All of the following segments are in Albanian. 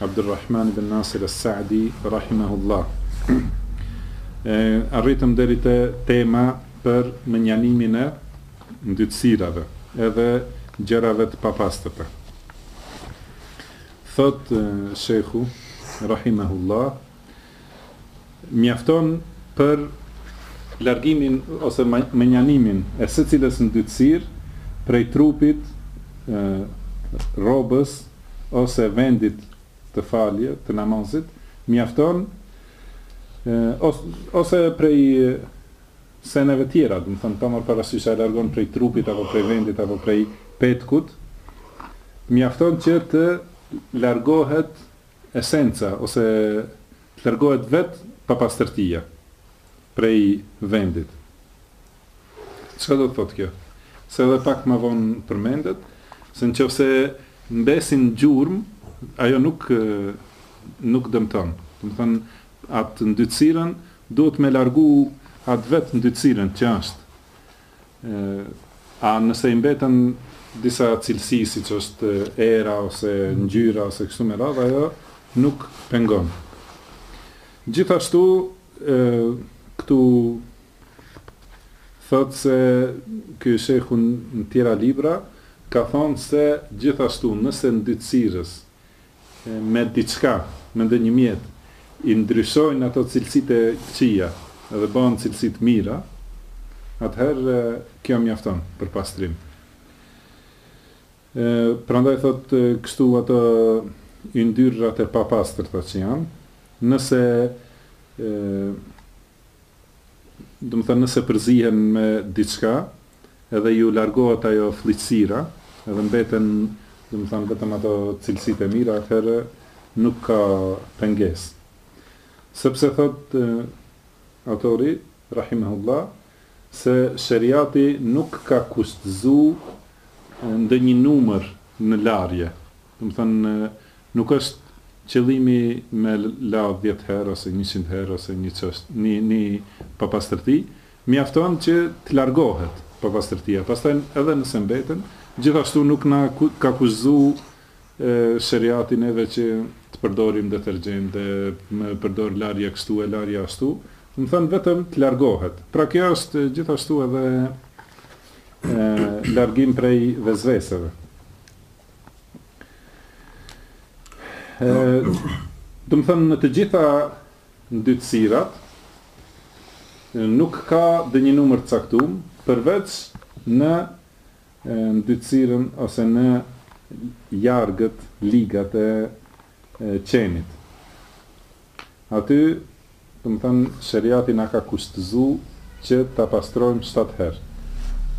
Abdurrahman ibn Nasir as-Sa'di rahimahullah Arritëm deri te tema për mënjanimin e ndytësirave edhe gjërave të papastërta. Thot Shejhu rahimahullah Mjafton për largimin ose mënjanimin e secilës ndytësirë prej trupit, rrobës ose vendit të falje, të namazit, mjafton ose prej seneve tjera, domethënë pa marrë parasysh a e largon prej trupit apo prej vendit apo prej petkut, mjafton që të largohet esenca ose të largohet vet papastërtia prej vendit. Çka do të thotë kjo? Se edhe pak më vonë përmendet se në qoftë se mbesin gjurmë, ajo nuk nuk dëmton. Domethonë atë ndytësirën duhet me largu atë vet ndytësirën që është. A nëse i mbeten disa cilësi siç është era ose ngjyra ose kështu me radhë, ajo nuk pengon. Gjithashtu këtu thotë se ky shehu në tjera libra ka thonë se gjithashtu nëse ndytësirës me diçka, me ndonjë mjet, i ndryshojnë ato cilësitë e këqija dhe bëhen cilësi të mira, atëherë kjo mjafton për pastrim. E, prandaj thotë kështu ato yndyrrat e papastërta që janë, nëse e, Domethënë nëse përzihen me diçka edhe ju largohet ajo flliqësira edhe mbeten domethënë vetëm ato cilësitë e mira atëherë nuk ka pengesë. Sepse thotë autori rahimahullah se sheriati nuk ka kushtëzu ndonjë numër në larje. Domethënë nuk është qëllimi me la dhjetë herë ose njëqind herë ose një çësht, një një papastërti, mjafton që të largohet papastërtia, pastaj edhe nëse mbeten, gjithashtu nuk na ka kushtëzu sheriati neve që të përdorim detergjent dhe me përdor larje kështu e larje ashtu, domethënë vetëm të largohet. Pra kjo është gjithashtu edhe largim prej vesveseve. Domethënë në të gjitha ndytësirat nuk ka ndonjë numër të caktuar përveç në ndytësirën ose në jargët, ligat e e qenit. Aty, domethënë, sheriati na ka kushtëzuar që ta pastrojmë shtatë herë.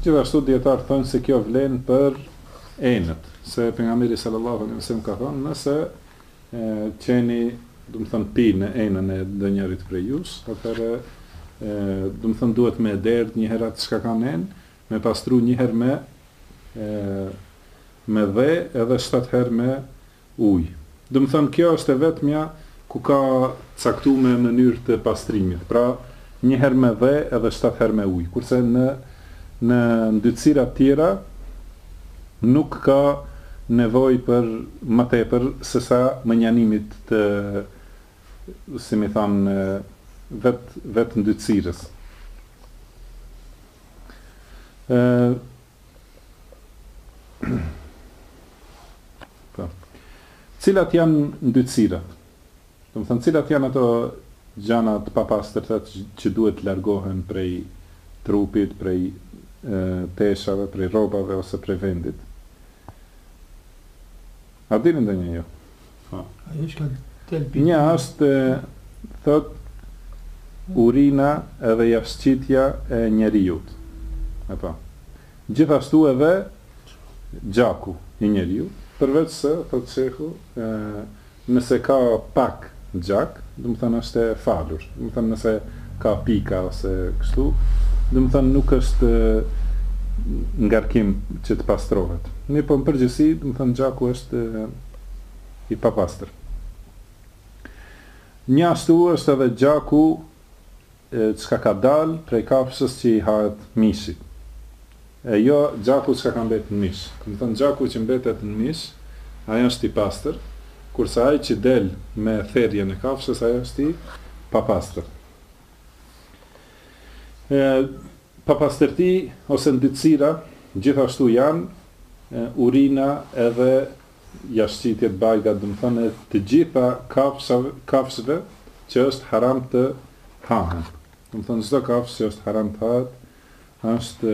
Gjithashtu dijetarët thonë se kjo vlen për enët, se pejgamberi sallallahu alejhi wasallam ka thënë, nëse e, qeni, domethënë, pi në enën e ndonjërit prej jush, atëherë domethënë duhet me derdh një herë atë çka ka n'enë, me pastru një herë me e, me dhe edhe shtatë herë me ujë. Domethënë kjo është e vetmja ku ka caktu mënyrë të pastrimit, pra një herë me dhe edhe shtatë herë me ujë, kurse në në ndytësirat tjera nuk ka nevojë për ma tepër sesa mënjanimit të si me thanë vet vetë ndytësirës. Po. Cilat janë ndytësirat? Domethanë cilat janë ato gjana të papastërta që duhet të largohen prej trupit, prej teshave, prej rrobave ose prej vendit? A dini ndonjë ju? Po. Ajo që ka del pikë. Një është thot urina edhe jashtëqitja e njeriut. Apo. Gjithashtu edhe gjaku i njeriu, përveç se thot shehu, ë nëse ka pak gjak, domethënë është e falur. Domethënë nëse ka pika ose kështu, domethënë nuk është ngarkim që të pastrohet. Mirëpo në përgjithësi, domethënë gjaku është i papastër. Njashtu është edhe gjaku çka ka dalë prej kafshës që i hahet mishi. E jo gjaku çka ka mbetë në mish. Domethënë gjaku që mbetet në mish, ai është i pastër, kurse ai që del me therjen e kafshës ai është i papastër. E papastërti ose ndytësira gjithashtu janë urina edhe jashtëqitja bajga domethënë e të gjitha kafshëve që është haram të hahen domethënë çdo kafshë që është haram të hahet është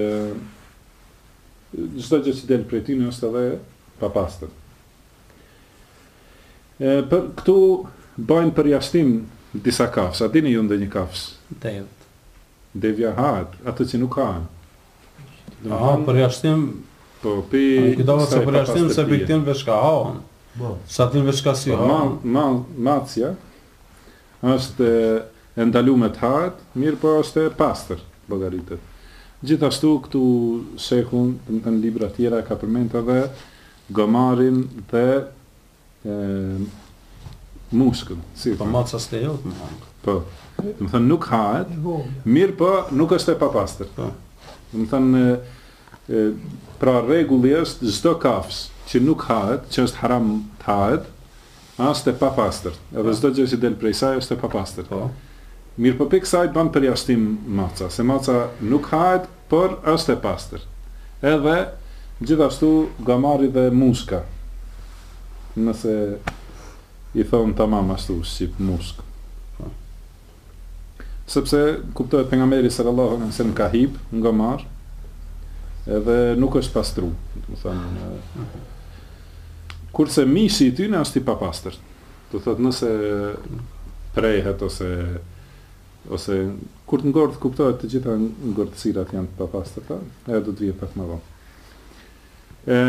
çdo gjë që del prej tyre është e papastër e por këtu bëjnë përjashtim disa kafshë a dini ju ndonjë kafshë devet devja hahet ato që nuk hahen Aha, përjashtim Po pi Ai do të përjashtim se piktim veç ka haun. Po. Sa ti veç ka si po, haun. Ma ma macja është e ndalume të hahet, mirëpo është e pastër llogaritet. Gjithashtu këtu shehu, domethënë në libra të tjera ka përmend edhe gomarin dhe mushkën, si po maca s'ka jo të hahet. Po. Domethënë nuk hahet. Mirëpo, nuk është e papastër. Po. Domethënë pra rregulli është çdo kafshë që nuk hahet, që është haram të hahet, është e papastër. Edhe çdo gjë që del prej saj është e papastër. Po. Mirëpo prej kësaj bën përjashtim maca, se maca nuk hahet Por është e pastër. Edhe gjithashtu gomari dhe mushka, nëse i thonë tamam ashtu shqip mushkë. Sepse kuptohet pejgamberi sallallahu alaihi wasallam ka hip n'gomar, edhe nuk është pastru, domethënë. Kurse mishi i tyre është i papastër. Do thotë nëse prehet ose Ose, kur të ngordhë, kuptohet, të gjitha ngordhësirat janë të papastërta, ajo do të vijë pak më vonë. E,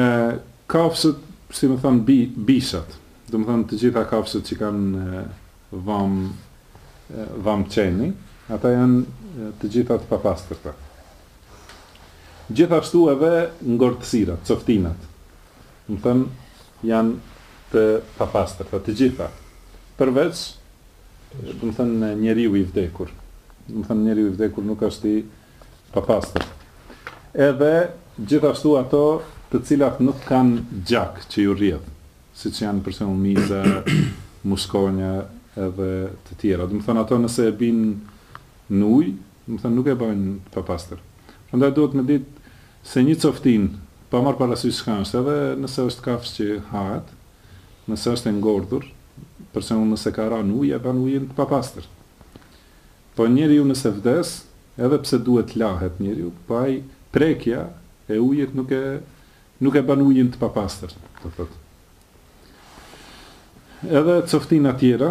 kafshët, si me thënë, bi, bishat, domethënë të gjitha kafshët që kanë dhëmb, dhëmb qeni, ata janë të gjitha të papastërta. Gjithashtu edhe ngordhësirat, coftinat, Domethënë janë të papastërta të gjitha përveç domethënë njeriu i vdekur. Domethënë njeriu i vdekur nuk është i papastër. Edhe gjithashtu ato të cilat nuk kanë gjak që ju rrjedh, siç janë për shembull miza, mushkonja edhe të tjera. Domethënë ato nëse bin në ujë, Domethënë nuk e bëjnë të papastër. Prandaj duhet me ditë se një coftinë, pa marrë parasysh çka është, edhe nëse është kafshë që hahet, nëse është e ngordhur, për shembull nëse ka ra n'ujë e bën ujin të papastër. Po njeriu nëse vdes, edhe pse duhet të lahet njeriu, po ai prekja e ujit nuk e nuk e bën ujin të papastër, do thotë. Edhe coftina të tjera,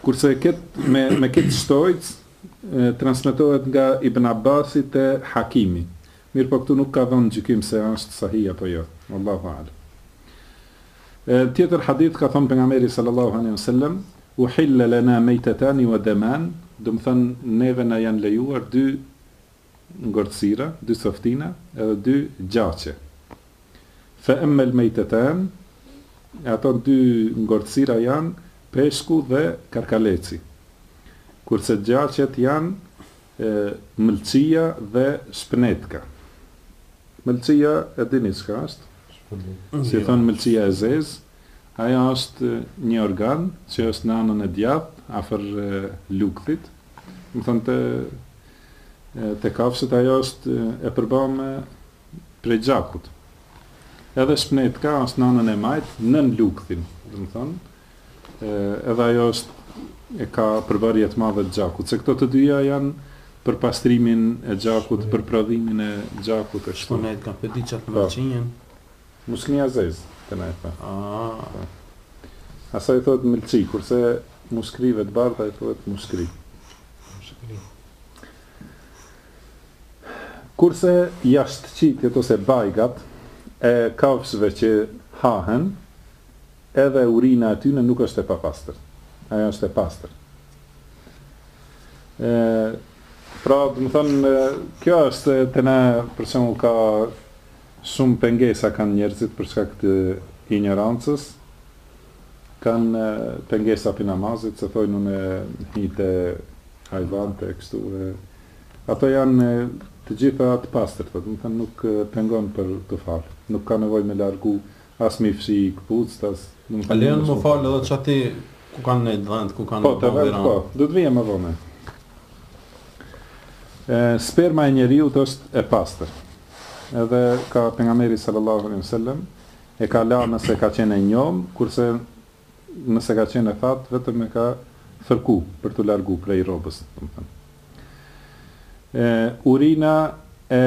Kurse me me këtë shtojcë transmetohet nga Ibn Abasi te Hakimi. Mirëpo këtu nuk ka dhënë gjykim se a është sahih apo jo. Wallahu a'lem. Në tjetër hadith ka thënë pejgamberi sallallahu alejhi ve sellem, Uhillet lena mejtetani we deman, domethënë neve na janë lejuar dy ngordhësira, dy coftina edhe dy gjaqe. Fe emmel mejtetanë, e ato dy ngordhësira janë peshku dhe karkaleci. Kurse gjaqet janë mëlçia dhe shpënetka. Mëlçia e dini çka është? Si e thonë mëlçia e zezë, ajo është një organ që është në anën e djathtë afër lukthit, domethënë të Te kafshët ajo është e përbame prej gjakut. Edhe shpnetka është në anën e majtë nën lukthin, domethënë, edhe ajo është e ka përbërje të madhe të gjakut. Se këto të dyja janë për pastrimin e gjakut, për prodhimin e gjakut e kështu. Shpnetka, po di çka, po. Mushknia e zezë, te na i thonë. Aa. Asaj i thohet mëlçi, kurse mushkërive të bardha i thohet mushkëri. Mushkëri. Kurse jashtëqitjet ose bajgat e kafshëve që hahen, edhe urina e tyne nuk është e papastër. Ajo është e pastër. E, pra, domethënë, kjo është te ne, për shembull ka Shumë pengesa kanë njerëzit për shkak të injorancës, kanë pengesa pi namazit, se thojnë unë hi te hajvant e kështu e ato janë të gjitha të pastërta, domethënë nuk pengon për t'u falë, nuk ka nevojë me largu As m'i fshi këpucët as domethënë. Lejon me u fal edhe aty ku kanë nejt, vend ku kanë bo veranë. Po do të vijë më vonë. E sperma e njeriut është e pastër. Edhe e ka, pejgamberi sallallahu alaihi wasallam e ka la nëse ka qenë e njom, kurse nëse ka qenë e thatë vetëm e ka fërku për t'u largu prej rrobës, domethënë. E urina e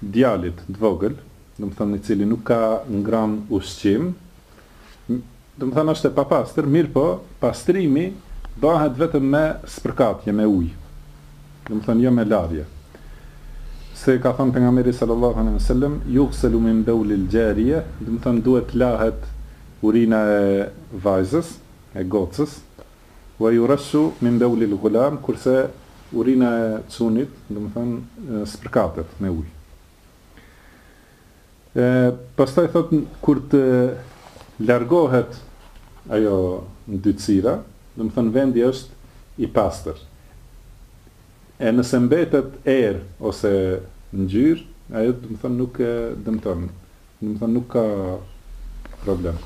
djalit t'vogël, domethënë i cili nuk ka ngranë ushqim, domethënë është e papastër, mirëpo pastrimi bahet vetëm me spërkatje me ujë, domethënë jo me larje. Se ka thënë pejgamberi sallallahu alejhi ve sellem, "Yughsalu min bawlil jariye", domethënë duhet të lahet urina e vajzës, e gocës, Wa yurashshu min bawlil ghulam, kurse urina e çunit, domethënë, spërkatet me ujë. E pastaj thotë kur të largohet ajo ndytësira, domethënë vendi është i pastër. E nëse mbetet erë ose ngjyrë, ajo domethënë nuk e dëmton Domethënë nuk ka problem.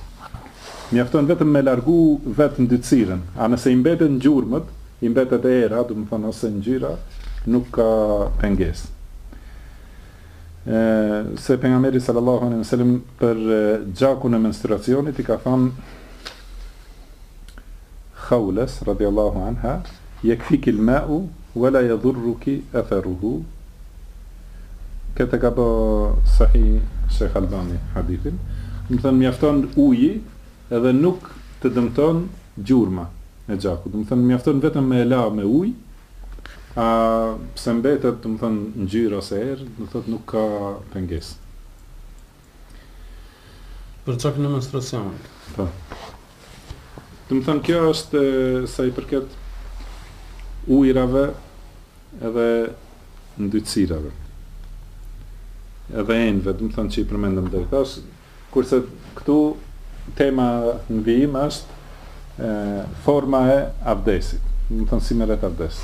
Mjafton vetëm me largu vetë ndytësirën. A nëse i mbeten gjurmët, i mbetet era, domethënë ose ngjyra, nuk ka pengesë. Se pejgamberi sallallahu alejhi ve sellem për gjakun e menstruacionit i ka thënë Khawles radhiyallahu anha, "Yakfiki al-ma'u wa la yadhurruki atharuhu." Këtë e ka bo sahih Shejh Albani hadithin. Domethënë mjafton uji edhe nuk të dëmton gjurma e gjakut. Domethënë mjafton vetëm me e la me ujë, edhe pse mbetet domethënë ngjyrë ose erë, domethënë nuk ka pengesë. Për çak në menstruacion. Po. Domethënë kjo është sa i përket ujrave edhe ndytësirave. Edhe enve, domethënë që i përmendëm deri tash, kurse këtu tema në vijim është forma e abdesit, domethënë si merret abdes.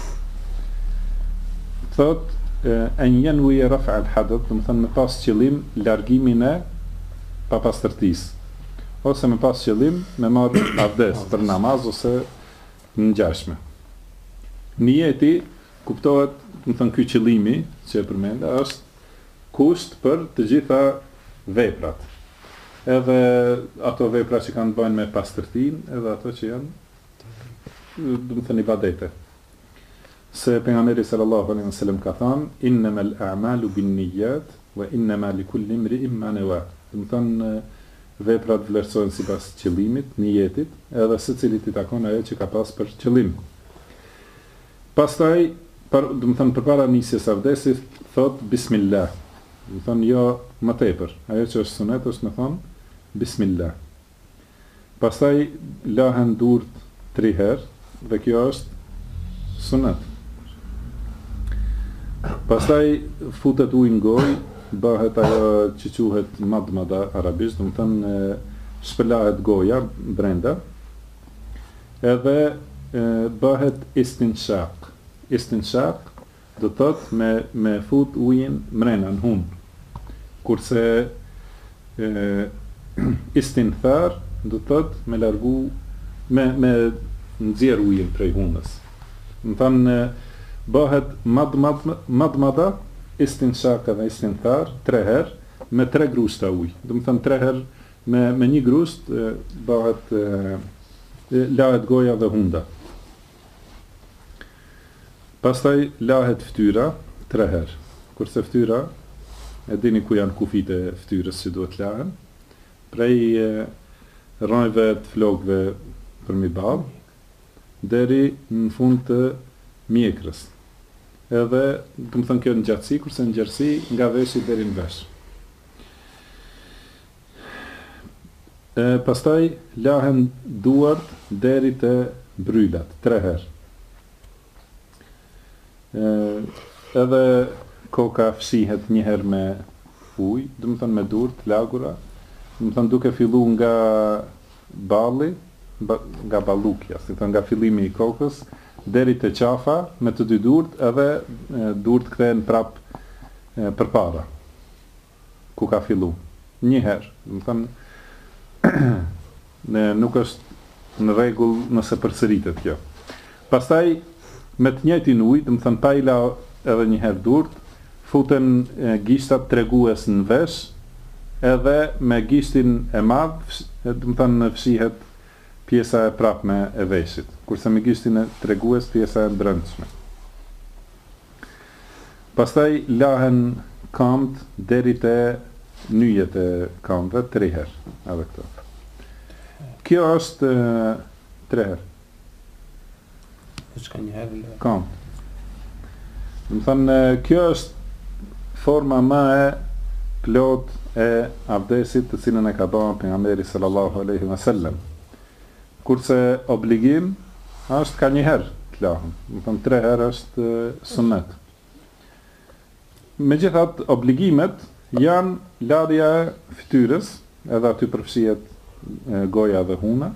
Thot en yanwi raf' al-hadath, domethënë me pas qëllim largimin e papastërtisë ose me pas qëllim me marr abdes për namaz ose të ngjashme. Nijeti kuptohet, domethënë ky qëllimi që e përmenda është kusht për të gjitha veprat, edhe ato vepra që kanë të bëjnë me pastërtinë, edhe ato që janë, domethënë ibadete. Se pejgamberi sallallahu alejhi ve sellem ka thënë, "Innamal a'malu bin-niyyat wa innama likulli imri'in ma nawa." Domethënë veprat vlerësohen sipas qëllimit, nijetit, edhe secilit i takon ajo që ka pas për qëllim. Pastaj, para, domethënë përpara nisjes së abdestit, thotë bismillah. Domethënë jo më tepër. Ajo që është sunet është me thënë bismillah. Pastaj lahen durt tri herë dhe kjo është sunet. Pastaj futet ujë në gojë, bëhet ajo që quhet madmada arabisht, domethënë shpëlahet goja brenda edhe bëhet istinshaq, istinshaq do të thotë me me fut ujin mrena në hun, kurse istinthar do të thotë me largu me me nxjerr ujin prej hunës. Domethënë bëhet madmadh madmadha, istinshaq edhe istinthar tre herë me tre grushta ujë, domethënë tre herë Me me një grusht bëhet lahet goja dhe hunda. Pastaj lahet ftyra tre herë. Kurse ftyra e dini ku janë kufijtë e fytyrës që duhet të lahen. Prej rrënjëve të flokëve përmi ballë deri në fund të mjekrës. Edhe, domethënë kjo në gjatësi, kurse në gjerësi nga veshi deri në vesh. E pastaj lahen duart deri te brylat tre herë. Edhe koka fshihet një herë me ujë, domethonë me durt e lagura, domethonë duke fillu nga balli, nga ballukja, si thonë nga fillimi i kokës deri te qafa me të dy durt edhe durt kthehen prap përpara. ku ka fillu një herë domethonë nuk është në rregull nëse përsëritet kjo pastaj me të njëjtin ujë domethonë pa i la edhe një herë durt futen gishtat tregues në vesh edhe me gishtin e madh domethonë fshihet pjesa e prapme e veshit kurse me gishtin e tregues pjesa e brendshme. Pastaj lahen kamtë deri te nyjet e kamëve tri herë edhe këto. Kjo është tre herë. Diçka një herë lë. Kam. Domethonë kjo është forma më e plotë e abdesit të cilën e ka ba pejgamberi sallallahu alaihi wasallam. Kurse obligim është ka një herë t'lahen, domethonë tre herë është sunnet. Megjithatë, obligimet janë larja e fytyrës, edhe aty përfshihet goja dhe huna,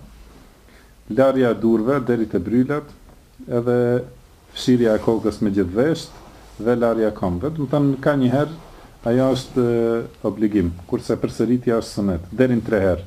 larja e durëve deri te brylat, edhe fshirja e kokës me gjithë veshët dhe larja e këmbëve. Domethonë ka një herë ajo është obligim, kurse përsëritja është sunnet, deri në tre herë.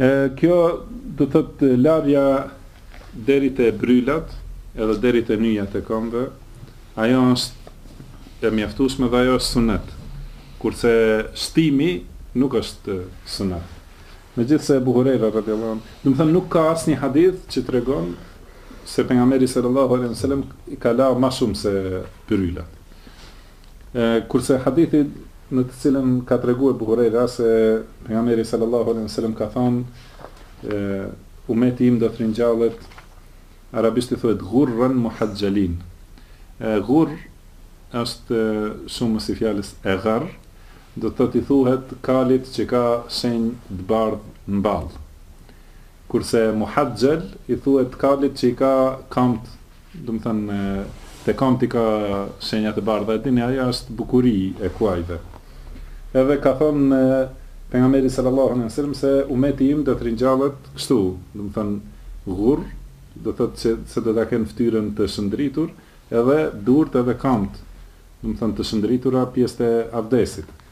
E kjo do të thotë larja deri te brylat edhe deri te nyjat e këmbëve, ajo është e mjaftueshme dhe ajo është sunet. Kurse shtimi nuk është sunet. Megjithëse Ebu Hurajra radijallahu anhu, domethonë nuk ka asnjë hadith që tregon se pejgamberi sallallahu alejhi ve sellem i ka la ma shumë se brylat. Kurse hadithi në të cilin ka tregu Ebu Hurejra se Pejgamberi sallallahu alejhi ve selem ka thonë, Ummeti im do të ringjallet, arabisht i thuhet ghurran muhajjalin. Ghurr është shumësi i fjalës egharr, do të thotë i thuhet kalit që ka shenjë të bardhë në ballë. Kurse muhajjal i thuhet kalit që i ka kamtë Domethënë te kamt i ka shenjat e bardha e dini ajo është bukuri e kuajve. Edhe ka thonë Pejgamberi sallallahu alejhi ve sellem se umeti im do të ringjallet kështu, domethënë ghurr, do thotë se do ta kenë fytyrën të shëndritur, edhe durt edhe kamt, domethënë të shëndritura pjesët e avdesit.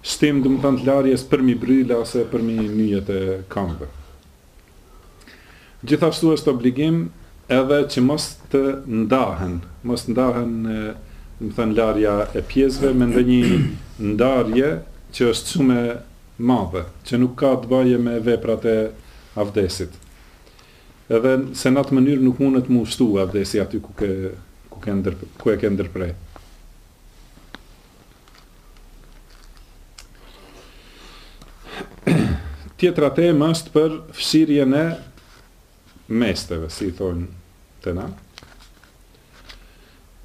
Shtim domethënë larjes përmi brryla ose përmi nyjet e kamve. Gjithashtu është obligim edhe që mos të ndahen, mos të ndahen domethënë larja e pjesëve me ndonjë ndarje që është shumë e madhe, që nuk ka të bajë me veprat e avdesit. Edhe se në atë mënyrë nuk mundet mu shtu avdesi aty ku ke ku ke ndër ku e ke ndërpre. Tjetra temë është për fshirjen e mesteve, si i thonë te na.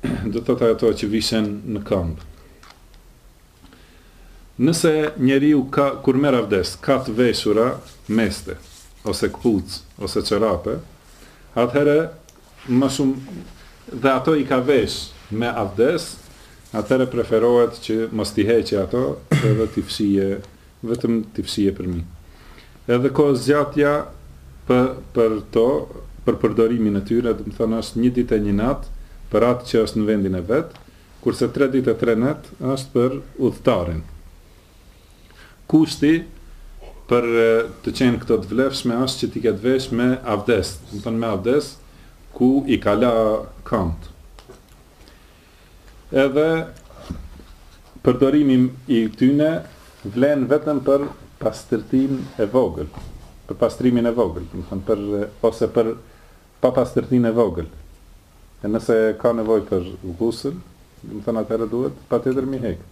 Domethënë ato që vishen në këmbë. Nëse njeriu ka, kur merr avdes, ka të veshura meste, ose këpucë, ose çorape, atëherë më shumë dhe ato i ka vesh me avdes, atëherë preferohet që mos t'i heqë ato edhe t'i fshijë, vetëm t'i fshijë përmi. Edhe kohëzgjatja për për to, për përdorimin e tyre, domethënë është një ditë e një natë për atë që është në vendin e vet, kurse tre ditë e tre net është për udhëtarin. Kushti për të qenë këto të vlefshme asht që t'i ketë vesh me avdes, domethënë me avdes ku i ka la këmbët. Edhe përdorimi i tyne vlen vetëm për pastërtinë e vogël, për pastrimin e vogël, domethënë për ose për papastërtinë e vogël. E nëse ka nevojë për gusl, domethënë atëherë duhet patjetër m'i hek.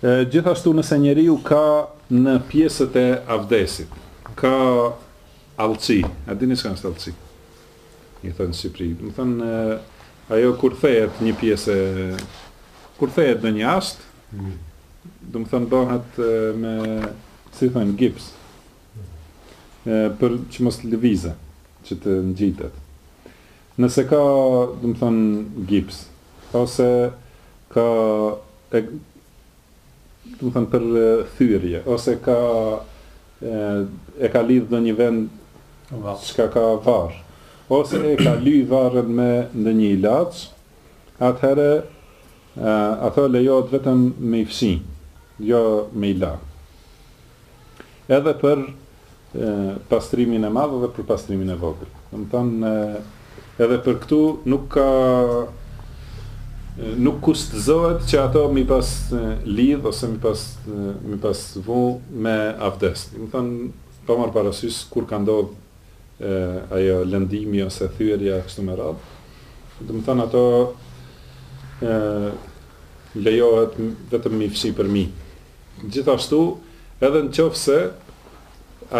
Gjithashtu nëse njeriu ka në pjesët e avdesit ka allçi, a dini çka është allçi? I thonë në Shqipëri, domethënë ajo kur thehet një pjesë kur thehet ndonjë asht, mm. domethënë bahet me si thonë gips. për që mos lëvizë, që të ngjitet. Nëse ka, domethënë, gips, ose ka, e, domethënë, për thyrje, ose ka, e, e ka lidhë ndonjë vend çka ka varr, ose e ka ly varrën me ndonjë ilaç, atëherë Ato lejohet vetëm me i fshi, jo me i la. Edhe për pastrimin e madh dhe për pastrimin e vogël. Domethënë edhe për këtu nuk ka nuk kushtëzohet që ato me i pas lidh ose me i pas me i pas vu me avdes. Domethënë pa marrë parasysh kur ka ndodhur ai lëndimi ose thyerja e kështu me radhë. Domethënë ato ë lejohet vetëm me i fshi përmbi. Gjithashtu, edhe në qofë se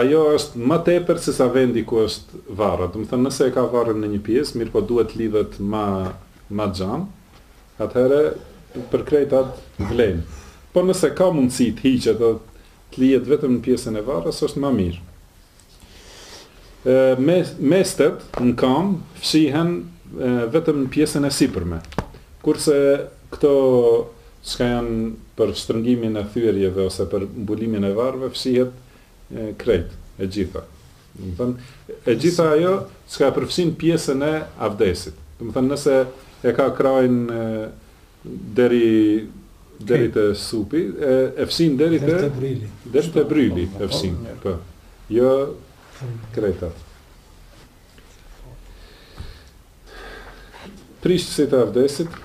ajo është më tepër se sa vendi ku është varra. Domethënë, nëse e ka varrën në një pjesë, mirëpo duhet lidhet ma, ma gjanë, atëherë për krejt atë vlen. Po nëse ka mundësi të hiqet dhe të lihet vetëm në pjesën e varrës, është ma mirë. Mestet në kamb fshihen vetëm në pjesën e sipërme, kurse këto çka janë për shtrëngimin e thyerjeve ose për mbulimin e varrëve fshihet krejt e gjitha. Domethënë, e gjitha ajo çka përfshin pjesën e avdesit. Domethënë, nëse e ka krahin deri deri te supi e e fshin deri te deri te bryli e fshin po jo krejt atë prishësit e avdesit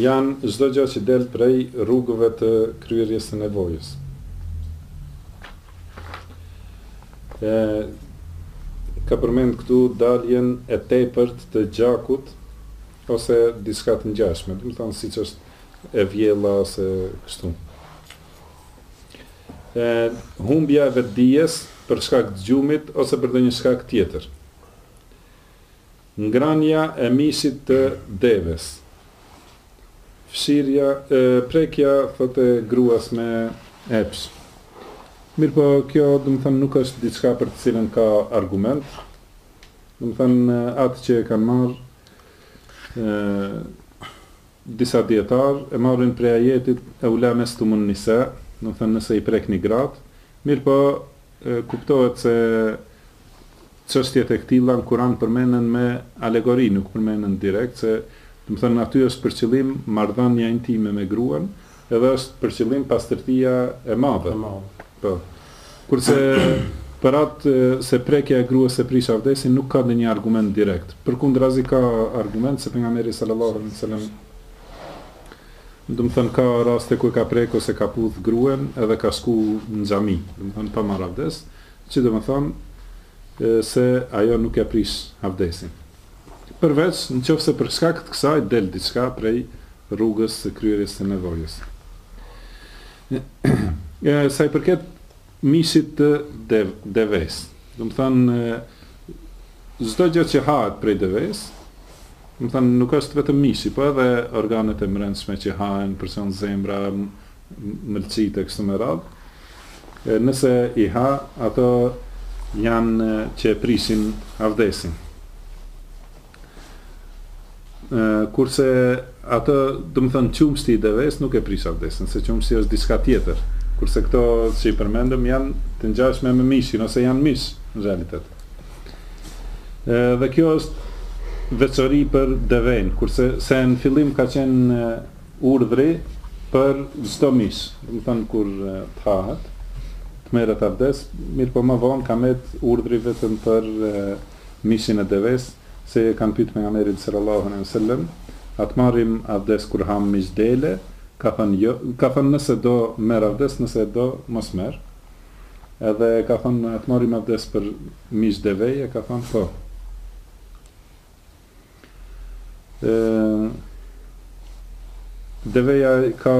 janë çdo gjë që del prej rrugëve të kryerjes së nevojës e ka përmend këtu daljen e tepërt të gjakut Ose diçka të ngjashme, domethënë siç është e vjella ose kështu. E humbja e vetëdijes për shkak të gjumit ose për ndonjë shkak tjetër. Ngranja e mishit të deves. Fshirja e prekja thotë e gruas me epsh. Mirëpo kjo domethënë nuk është diçka për të cilën ka argument. Domethënë atë që e kanë marrë disa dijetarë e marrin prej ajetit eu lamestumun nisa, domethënë nëse i prekni gratë, mirëpo kuptohet se çështjet e këtilla në Kur'an përmenden me alegori, nuk përmenden direkt se domethënë aty është për qëllim marrëdhënia intime me gruan, Edhe është për qëllim pastërtia e madhe. E madhe. Po. Kurse për atë se prekja e gruas e prish avdesin nuk ka ndonjë argument direkt. Përkundrazi ka argument se pejgamberi sallallahu alaihi wasallam domethënë ka raste ku e ka prek ose ka puth gruen edhe ka shku në xhami, domethënë pa marrë avdes, që domethënë se ajo nuk e prish avdesin. përveç në qoftë se për shkak të kësaj del diçka prej rrugës së kryerjes së nevojës. Sa i përket mishit të devesë, domethonë çdo gjo që hahet prej devesë, domethonë nuk është vetëm mishi, po edhe organet e mrendshme që hahen, për shembull zemra, mëlçitë e kështu me radhë, e nëse i ha, ato janë që e prishin avdesin. E, kurse ato, domethonë qumështi i deves nuk e prish avdesin, se qumështi është diçka tjetër. Kurse këto si përmendëm janë të ngjashme me mishin ose janë mish në realitet. E, dhe kjo është veçori për deven, kurse se në fillim ka qenë Urdhri për çdo mish, domethonë kur të hahet, të merret avdes, mirëpo ma vonë ka met urdhri vetëm për mishin e deves, se e kanë pyet Pejgamberin sallallahu alejhi ve sellem, a të marrim avdes kur hamë mish dele, ka thënë jo, ka thënë nëse do merr avdes, nëse do mos merr, edhe i ka thënë a të marrim avdes për mish deveje, ka thënë po. ë Deveja ka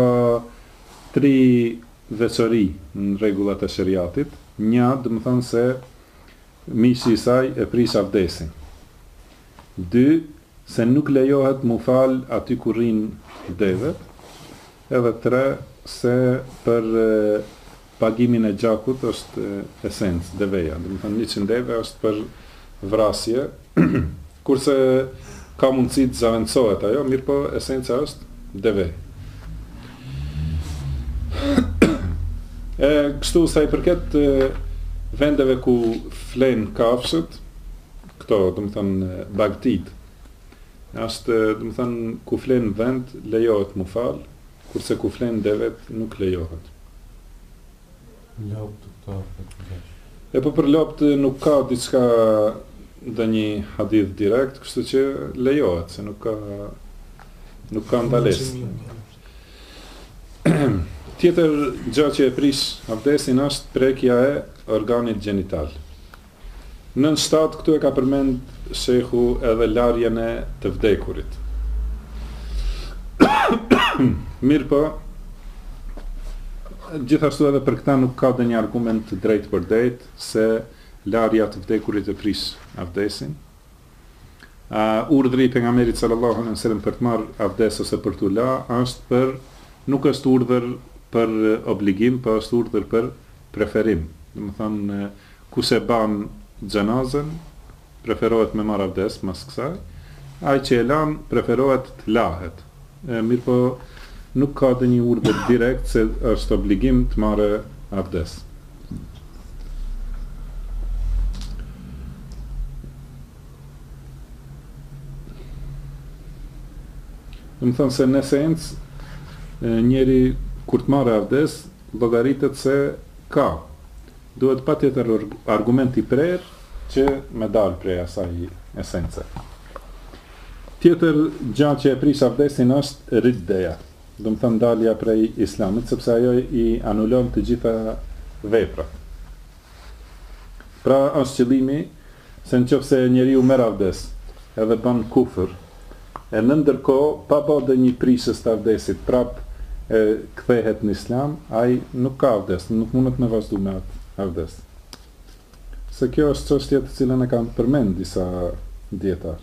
tri veçori në rregullat e sheriatit. Nja, domethanë se mishi i saj e prish avdesin. Dy, se nuk lejohet mu fal aty ku rrin devet. Edhe tre, se për Pagimin e gjakut është esencë, deveja, domethonë njëqind deve është për vrasje, kurse ka mundësi të zavendësohet ajo, mirëpo esenca është deve. E kështu sa i përket vendeve ku flejnë kafshët, këto, domethonë bagtitë. Është, domethonë ku flejnë dhent, lejohet mu fal, Kurse ku flenë devet nuk lejohet. Loptë këto për të gjashtë. E po për loptë nuk ka diçka ndonjë hadith direkt, kështu që lejohet se nuk ka nuk ka ndalesë. Tjetër gjë që e prish avdesin është prekja e organit gjenital. Nën shtatë këtu e ka përmend shehu edhe larjen e të vdekurit. Mirëpo gjithashtu edhe për këta nuk ka ndonjë argument të drejtpërdrejtë se larja e të vdekurit e prish avdesin. Uh, urdhri i pejgamberit sallallahu alaihi wasallam për të marrë avdes ose për t'u la është për nuk është urdhër për obligim, por është urdhër për preferim. Domethonë Kush e ban xhenazen preferohet me marr avdes mas kësaj, ai që e ban preferohet të lahet, mirëpo nuk ka ndonjë urdhër direkt se është obligim të marre avdes. Domethënë se në esencë njeri kur të marrë avdes llogaritet se ka. Duhet patjetër argument i prerë që me dalë prej asaj esence. Tjetër gjë që e prish avdesin është riddeja, domethënë dalja prej Islamit, sepse ajo i anulon të gjitha veprat. Pra është qëllimi Se në qoftë se njeriu merr avdes edhe ban kufër, e në ndërkohë pa ba ndonjë prishës të avdesit prapë kthehet në Islam, ai nuk ka avdes, nuk mundet me vazhdu me atë avdes. Se kjo është çështje të cilën e kanë përmend disa dijetarë.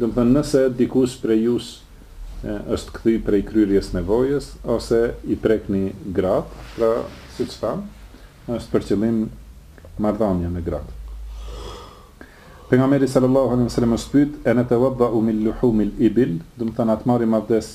Domethënë nëse dikush prej jush është kthy prej kryerjes nevojës ose i prekni gratë, pra siç thamë, është për qëllim marrëdhënia me gratë. Pejgamberi sallallahu alejhi ve sellem është pyet, Enetewwda'u min luhumil ibil, domethënë a të marrim avdes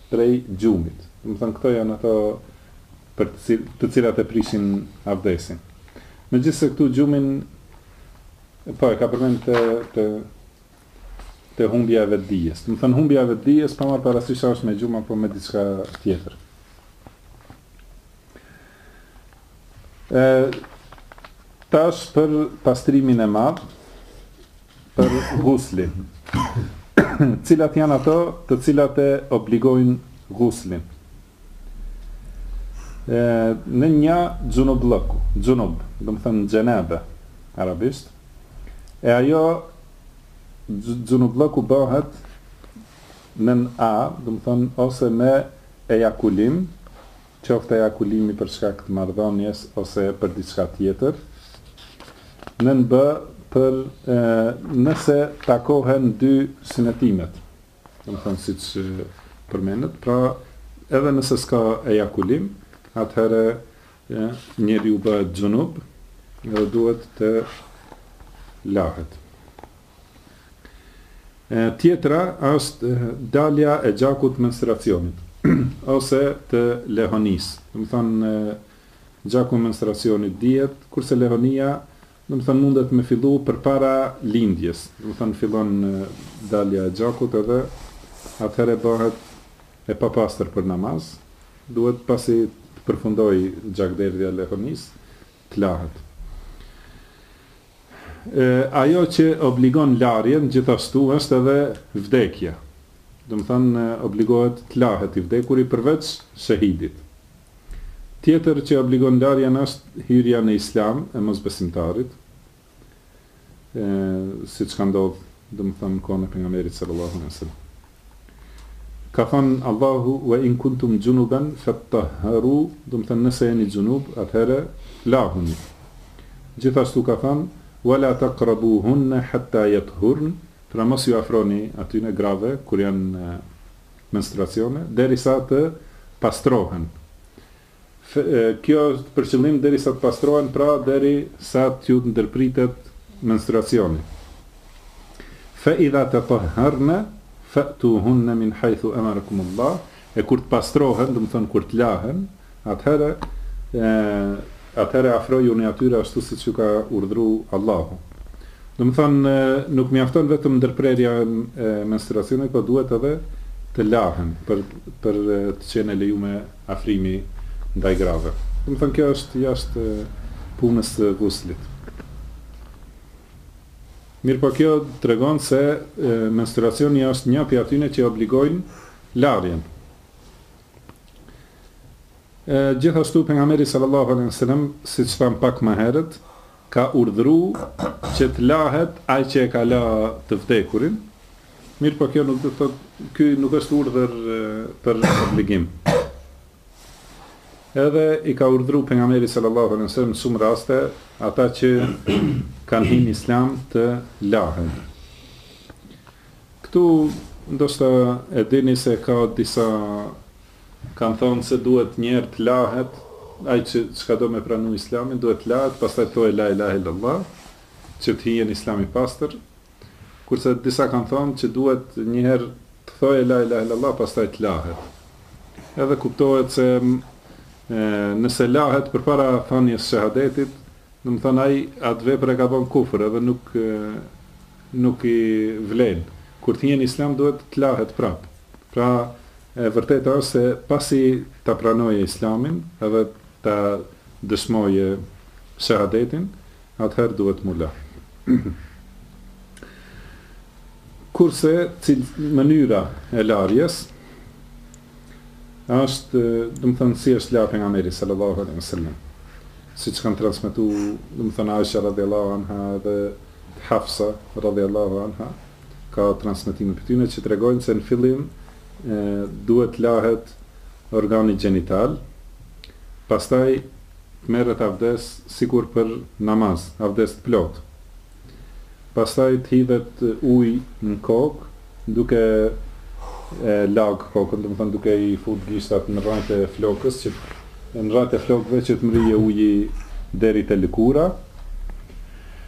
prej gjumit. Domethënë këto janë ato për të cilat e prishin avdesin. Megjithëse këtu gjumin po e ka përmend të të të humbja e vetëdijes. Domethënë humbja e vetëdijes pa marrë parasysh a është me gjumë apo me diçka tjetër. E, tash për pastrimin e madh, për guslin. Cilat janë ato të cilat e obligojnë guslin? E, nën një xhunubllëku, xhunub, domethënë xhenabe, arabisht, e ajo xhunubllëku bëhet nën A, domethënë, ose me ejakulim, qoftë ejakulimi për shkak të marrëdhënies ose për diçka tjetër, nën B për nëse takohen dy synetimet, domethënë siç përmendet, pra edhe nëse s'ka ejakulim, atëherë njeriu bëhet xhunub dhe duhet të lahet. E tjetra është dalja e gjakut të menstruacionit ose të lehonisë. Domethënë gjaku menstruacionit dihet, kurse lehonia domethënë mundet me fillu përpara lindjes. Domethënë fillon dalja e gjakut edhe atëherë bëhet e papastër për namaz, duhet pasi të përfundojë gjakderdhja e lehonisë të lahet. E ajo që obligon larjen gjithashtu është edhe vdekja. Domethënë obligohet të lahet i vdekuri përveç shehidit. Tjetër që obligon larjen është hyrja në Islam e mosbesimtarit, e siç ka ndodh domethënë në kohën e Pejgamberit sallallahu alejhi ve sellem. Ka thënë Allahu, Wa in kuntum junuban fattahharu, domethënë nëse jeni xhunub, atëherë lahuni. Gjithashtu ka thënë, Wa la taqrabuhunna hatta yathurn, pra mos ju afroni atyne, grave, kur janë në menstruacione, derisa të pastrohen. Kjo është për qëllim deri sa të pastrohen, pra deri sa t'ju ndërpritet menstruacioni. Fe'idha tetahharna fe'tuhunna min hajthu emarakumullah, e kur të pastrohen, domethënë kur të lahen, atëherë atëherë afrojuni atyre ashtu siç ju ka urdhru Allahu. Domethënë nuk mjafton vetëm ndërprerja e menstruacionit, po duhet edhe të lahen për për të qenë e lejume afrimi ndaj grave domethënë kjo është jashtë punës së ghuslit mirëpo kjo tregon se menstruacioni është një prej atyre që obligojnë larjen e gjithashtu pejgamberi sallallahu alaihi wasallam siç thamë pak më herët ka urdhru që të lahet ai që e ka la të vdekurin Mirëpo kjo nuk do të thotë, ky nuk është urdhër për obligim. Edhe i ka urdhru pejgamberi sallallahu alejhi wasallam në shumë raste ata që kanë hy në islam të lahen. Këtu ndoshta e dini se ka disa kanë thonë se duhet njerë të lahet, ai që që do me pranu islamin, duhet të lahet, pastaj të thojë la ilahe illallah, që të hije në islam i pastër, Kurse disa kanë thënë që duhet një herë të thoje la ilahe illallah pastaj të lahet. Edhe kuptohet se nëse lahet përpara thënies shehadetit, domethënë ai atë vepër e ka bënë kufër edhe nuk nuk i vlen. Kur të hijë n'Islam duhet të lahet prap. Pra e vërteta është se pasi ta pranoje Islamin edhe ta dëshmoje shehadetin, atëherë duhet mu la. Kurse cila mënyra e larjes është, domethënë si është larë Pejgamberi sallallahu alaihi wasallam. Siç kanë transmetu, domethënë Aisha radhiyallahu anha dhe Hafsa radhiyallahu anha ka transmetime prej tyne që tregojnë se në fillim e, duhet lahet organi gjenital, pastaj Merret avdes sikur për namaz, avdes të plotë. Pastaj të hidhet ujë në kokë duke e lagë kokën, domethënë duke i futë gishtat në rrajt e flokës që në rrajt e flokëve që të mrrijë uji deri te lëkura.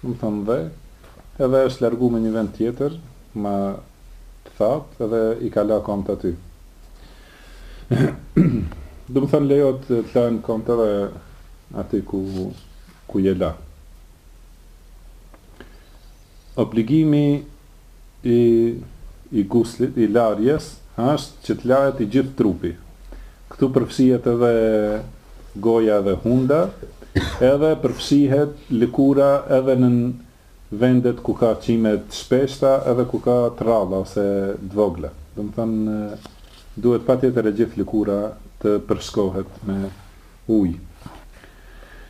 Domethënë dhe edhe është largu me një vend tjetër ma thatë edhe i ka la komët aty. Domethënë lejohet të lahen komët edhe aty ku, ku je la. Obligimi I i guslit, i larjes, është që të lahet i gjithë trupi. Këtu përfshihet edhe goja edhe hunda, edhe përfshihet lëkura edhe nën vendet ku ka qime të shpeshta edhe ku ka të rralla ose të vogla. Domethënë duhet patjetër e gjithë lëkura të përshkohet me ujë.